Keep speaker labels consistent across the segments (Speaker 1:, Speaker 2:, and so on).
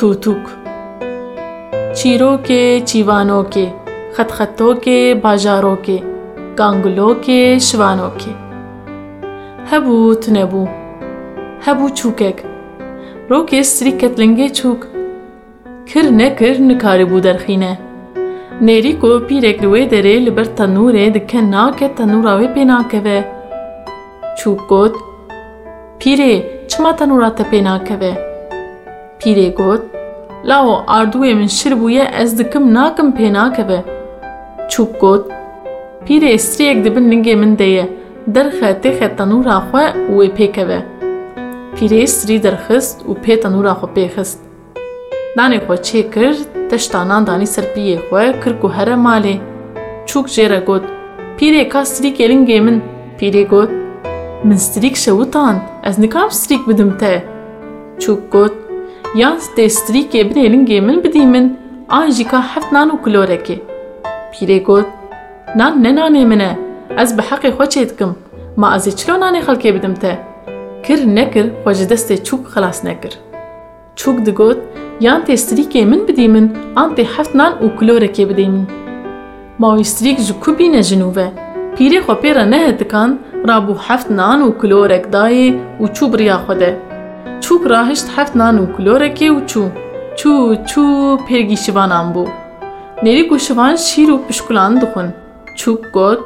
Speaker 1: توتوک. چیرۆکێ چیڤانۆکێ خەتخەتۆکێ باژارۆکێ گانگلۆکێ شوانۆکێ هەبوو تنەبوو هەبوو چووکێک ڕۆکێ سری کەتلنگێ چووک کرد نەکرد نکاربوو دەرخینە نێریکۆ پیرێک لێ دەرێ لەبەر تەنورێ دکە ناکە تەنوراوێ پێ ناکەوێ چووک گوت پیرێ چما تەنوراتە پێ ناکەوێ پیرێ گوت لاوە ئاردوێ من شر بووە ئەس دکم ناکەم پێ ناکەوێ چووک گوت پیرێ سترێک دبن ننگێ من دەیە دەرخە تێخە تەنورا خۆ وێ پێکەوێ پیرێ سری دەرخست و پێ تەنورا خۆ پێخست دانێ خۆ چێ کرد تەشتانان دانی سەرپیە خۆ کرد و هەرە مالێ چووک ژێرە گوت پیرێ کا ستریک ێلنگێ من. پیرێ گوت من ستریک شەوتان ئەس نکام ستریک بدم تە چووک گوت یان تێ ستریکێ بنێلنگێ من بدی من ئاژی کا هەفت نان و کلۆرەکێ پیرێ گوت نان نەنانێ منە ئەس بە حەقی خۆ چێ دکم ما ئەزی چلۆ نانێ خەڵکێ بدم تە کرد نەکرد خۆش دەستێ چووک خلاص نەکرد چووک دگوت یان تێ ستریکێ من بدی من ئان تێ هەفت نان و کلۆرەکێ بدەی من ماوی ستریک ji ku bîne jinûve pîrê xwe pêra nehetikan rabû heft nan û kilorek dayê û çû biriya xwe de. Çûk rahişt heft nan û kilorekê û çû çû çû pêrgî şivanan bû nêrîk û şivan şîr û pişkulan dixwin çûk got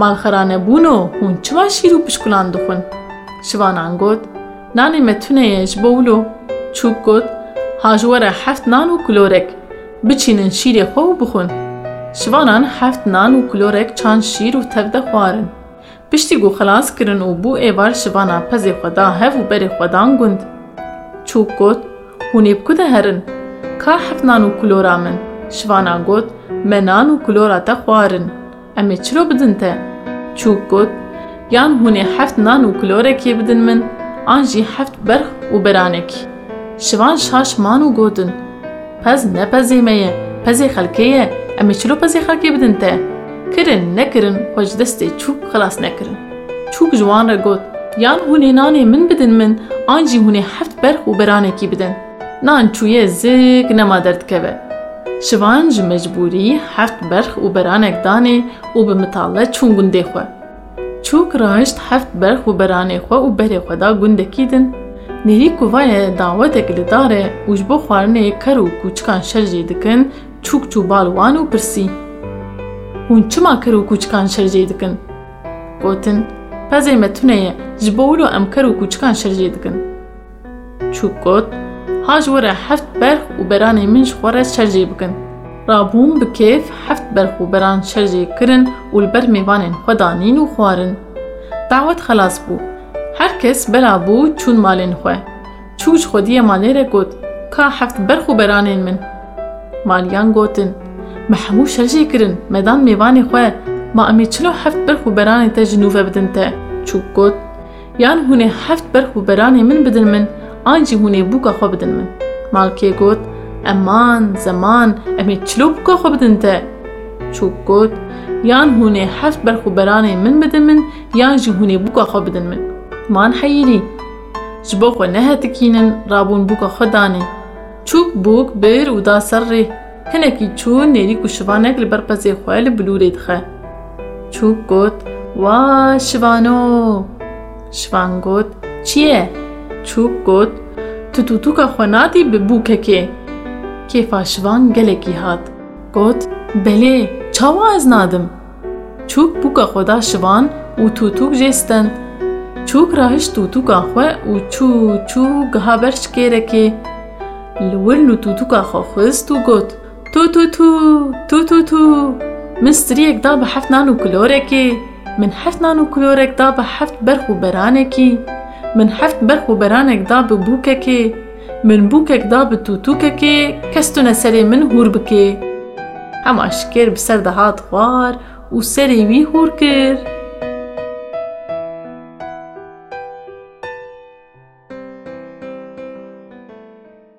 Speaker 1: malxeranebûno hûn çima şîr û pişkulan dixwin şivanan got nanê me tuneye ji bo wilo çûk got هەفت نان و کلۆرێک بچینن شیرێ خۆ و بخۆن شوانان هەفت نان و کلۆرێک چند شیر و تەودە خوارن پشتی گو خلاص û berê xwedan gund çûk got hûn ê bi ku de herin ka heft nan û kulora min şivana got me nan û kulora te xwarin em ê çilo bidin te çûk got yan hûn ê heft nan û kulorekê bidin min an jî heft berx û beranekî شوان شاشمان و گوتن پز نپزی میه پزی خلکیه امی چلو پزی خلکی بدن ته کرن نکرن خوش دسته چوب خلاص نکرن. چوب جوان را گوت یان هونه نانه من بدن من آنجی هونه هفت برخ و برانه کی بدن. نان چویه زیگ نما درد کبه. شوان جی مجبوری هفت برخ و برانک دانه و به مطاله چون گنده خواه چوک راشت هفت برخ و برانه خواه و بره خدا دا گنده کیدن. نێری کوڤایە داوەتێک لە دارێ وش بۆ خواردنەیە کەر و کوچکان شەرجێ دکن چوک چوو باڵوان و پرسی. هون چما کەر و کوچکان شەرجێ دکن گوتن پەزێ مەتونەیە ji û kûçikan şerjê dikin çûk got haj were heft berx û beranê min ji xwe re şerjê bikin rabûn bi kêf heft berx û beran şerjê kirin û li ber mêvanên xwe danîn û xwarin dawet xelas bû هەر کەس بەرابوو چوون مالێن خوێ چوش خودیە مالێرە گوت کا هەفت بەرخ و بەرانێن من مالیان گوتن مە هەموو شەرژێ محمو شرجي كرن ميدان ميواني خوا ما امي چلو برخو برخ و براني تا جنوفا بدن تا چو قد يان هوني حفت برخ براني من بدن من آنجي هوني بوكا خوا بدن من. مالكي قد أمان زمان امي چلو بوكا خوا بدن تا چو قد يان هوني حفت برخ براني من بدن من يان جي هوني بوكا خوا بدن من. مان حيلي جبو خوا نهتكينن رابون بوكا خوا داني چوك بوك بير و دا hinekî çû nêrîk û şivanek li ber pezê xwe li bilûrê dixe çûk got wa şivano şivan got çi ye çûk got tu tûtûka xwe nadî bi bûkekê kêfa şivan gelekî hat got belê çawa ez nadim çûk bûka xwe da şivan û tûtûk jê stend چوک راهش توتوکا خو و چو چو گها برش کێرەکێ لور و توتوکا خۆ خست و گوت تو تو تو تو تو تو. من ستریەکدا بە حەفت نان و کلۆرێکێ من حەفت نان و کلۆرێکدا بە حەفت بەرخ و بەرانێکی من حەفت بەرخ و بەرانێکدا بە بووکەکێ من بووکێکدا بە تووتوکەکێ کەستونە سەرێ من هور بکێ هەم ئاشکێر بسەر دەهات خوار و سەری وی هور کرد